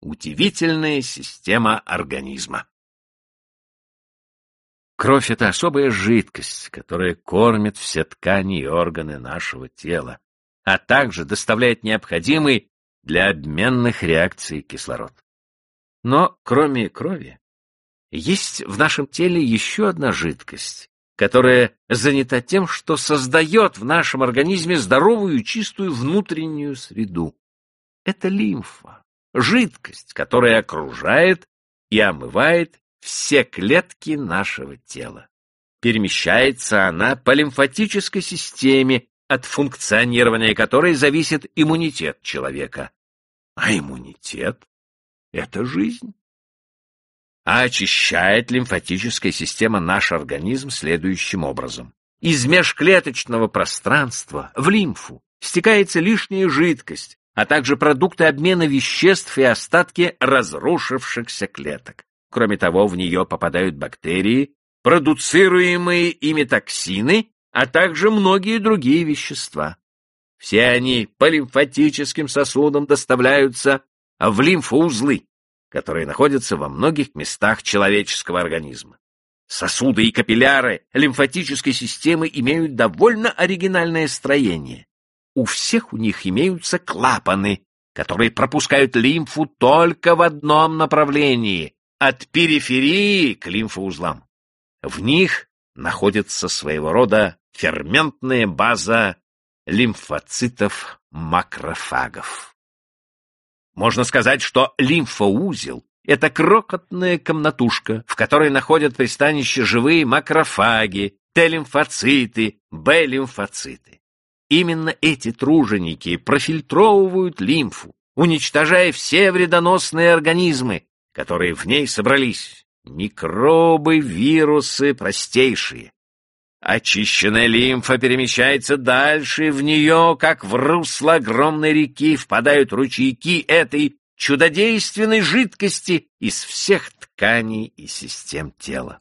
удивительная система организма. Кровь — это особая жидкость, которая кормит все ткани и органы нашего тела, а также доставляет необходимый для обменных реакций кислород. Но кроме крови, есть в нашем теле еще одна жидкость, которая занята тем, что создает в нашем организме здоровую чистую внутреннюю среду. Это лимфа, жидкость, которая окружает и омывает все клетки нашего тела. Перемещается она по лимфатической системе, от функционирования которой зависит иммунитет человека. А иммунитет — это жизнь. А очищает лимфатическая система наш организм следующим образом. Из межклеточного пространства в лимфу стекается лишняя жидкость, а также продукты обмена веществ и остатки разрушившихся клеток. Кроме того, в нее попадают бактерии, продуцируемые ими токсины, а также многие другие вещества. Все они по лимфатическим сосудам доставляются в лимфоузлы, которые находятся во многих местах человеческого организма. Сосуды и капилляры лимфатической системы имеют довольно оригинальное строение. У всех у них имеются клапаны, которые пропускают лимфу только в одном направлении от периферии к лимфоузлам. В них находится своего рода ферментная база лимфоцитов-макрофагов. Можно сказать, что лимфоузел — это крохотная комнатушка, в которой находят пристанище живые макрофаги, Т-лимфоциты, Б-лимфоциты. Именно эти труженики профильтровывают лимфу, уничтожая все вредоносные организмы, которые в ней собрались, микробы, вирусы простейшие. Очищенная лимфа перемещается дальше, в нее, как в русло огромной реки, впадают ручейки этой чудодейственной жидкости из всех тканей и систем тела.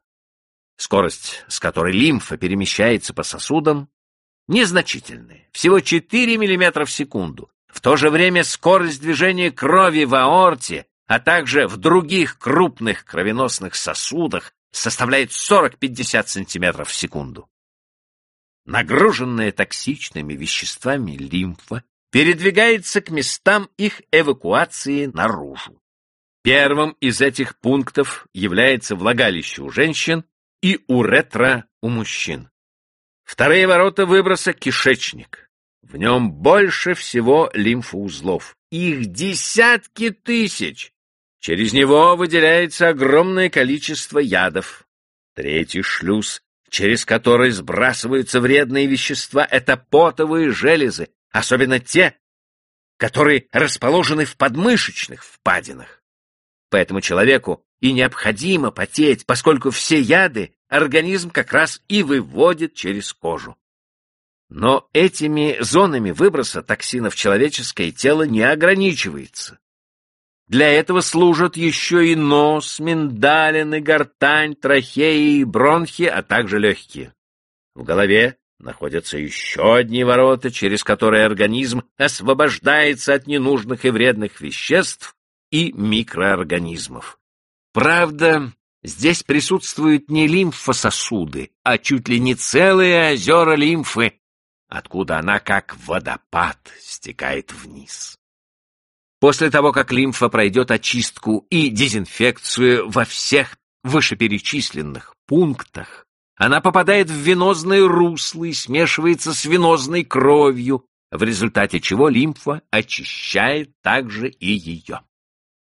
Скорость, с которой лимфа перемещается по сосудам, незначительная, всего 4 мм в секунду. В то же время скорость движения крови в аорте а также в других крупных кровеносных сосудах составляет 40-50 см в секунду. Нагруженная токсичными веществами лимфа передвигается к местам их эвакуации наружу. Первым из этих пунктов является влагалище у женщин и уретра у мужчин. Вторые ворота выброса — кишечник. В нем больше всего лимфоузлов. Их десятки тысяч. Через него выделяется огромное количество ядов. Третий шлюз, через который сбрасываются вредные вещества, это потовые железы, особенно те, которые расположены в подмышечных впадинах. Поэтому человеку и необходимо потеть, поскольку все яды организм как раз и выводит через кожу. Но этими зонами выброса токсинов человеческое тело не ограничивается. Для этого служат еще и нос, миндалины, гортань, трахеи и бронхи, а также легкие. В голове находятся еще одни ворота, через которые организм освобождается от ненужных и вредных веществ и микроорганизмов. Правда, здесь присутствуют не лимфососуды, а чуть ли не целые озера лимфы, откуда она как водопад стекает вниз. После того, как лимфа пройдет очистку и дезинфекцию во всех вышеперечисленных пунктах, она попадает в венозные русла и смешивается с венозной кровью, в результате чего лимфа очищает также и ее.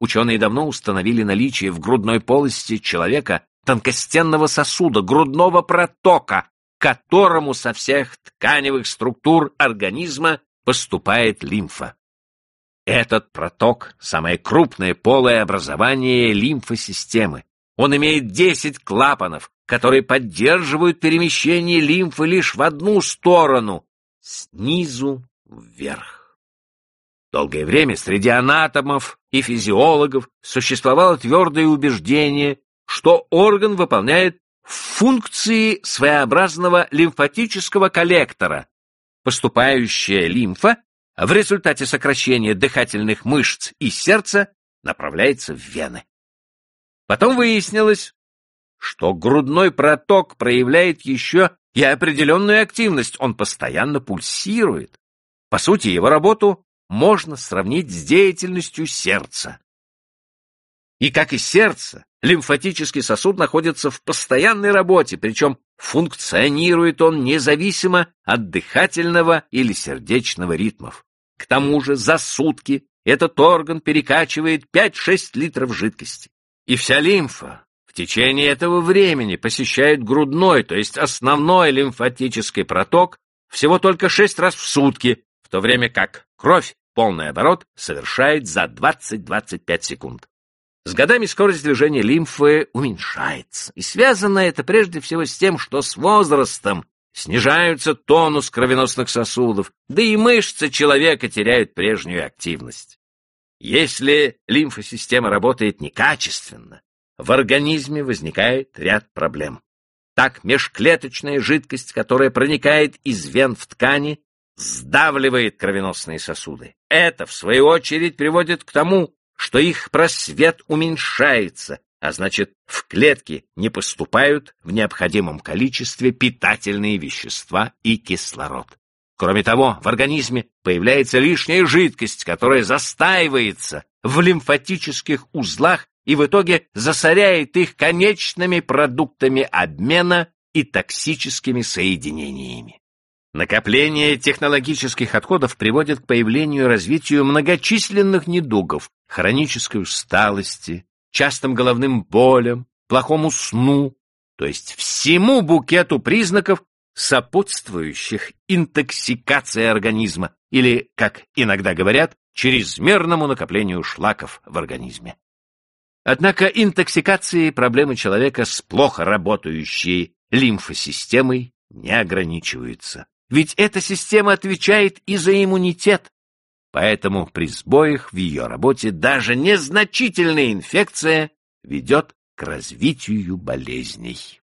Ученые давно установили наличие в грудной полости человека тонкостенного сосуда, грудного протока, которому со всех тканевых структур организма поступает лимфа. Этот проток — самое крупное полое образование лимфосистемы. Он имеет 10 клапанов, которые поддерживают перемещение лимфы лишь в одну сторону — снизу вверх. Долгое время среди анатомов и физиологов существовало твердое убеждение, что орган выполняет функции своеобразного лимфатического коллектора. Поступающая лимфа в результате сокращения дыхательных мышц и сердца направляется в вены. Потом выяснилось, что грудной проток проявляет еще и определенную активность, он постоянно пульсирует. По сути, его работу можно сравнить с деятельностью сердца. И как и сердце, лимфатический сосуд находится в постоянной работе, причем функционирует он независимо от дыхательного или сердечного ритмов. К тому же за сутки этот орган перекачивает 5-6 литров жидкости. И вся лимфа в течение этого времени посещает грудной, то есть основной лимфатический проток всего только 6 раз в сутки, в то время как кровь полный оборот совершает за 20-25 секунд. С годами скорость движения лимфы уменьшается, и связано это прежде всего с тем, что с возрастом снижается тонус кровеносных сосудов, да и мышцы человека теряют прежнюю активность. Если лимфосистема работает некачественно, в организме возникает ряд проблем. Так межклеточная жидкость, которая проникает из вен в ткани, сдавливает кровеносные сосуды. Это, в свою очередь, приводит к тому, что их просвет уменьшается, а значит, в клетки не поступают в необходимом количестве питательные вещества и кислород. Кроме того, в организме появляется лишняя жидкость, которая застаивается в лимфатических узлах и в итоге засоряет их конечными продуктами обмена и токсическими соединениями. Накопление технологических отходов приводит к появлению и развитию многочисленных недугов, хронической усталости, частым головным болям, плохому сну, то есть всему букету признаков, сопутствующих интоксикации организма или, как иногда говорят, чрезмерному накоплению шлаков в организме. Однако интоксикации проблемы человека с плохо работающей лимфосистемой не ограничиваются. Ведь эта система отвечает и за иммунитет. Поэтому при сбоях в ее работе даже незначительная инфекция ведет к развитию болезней.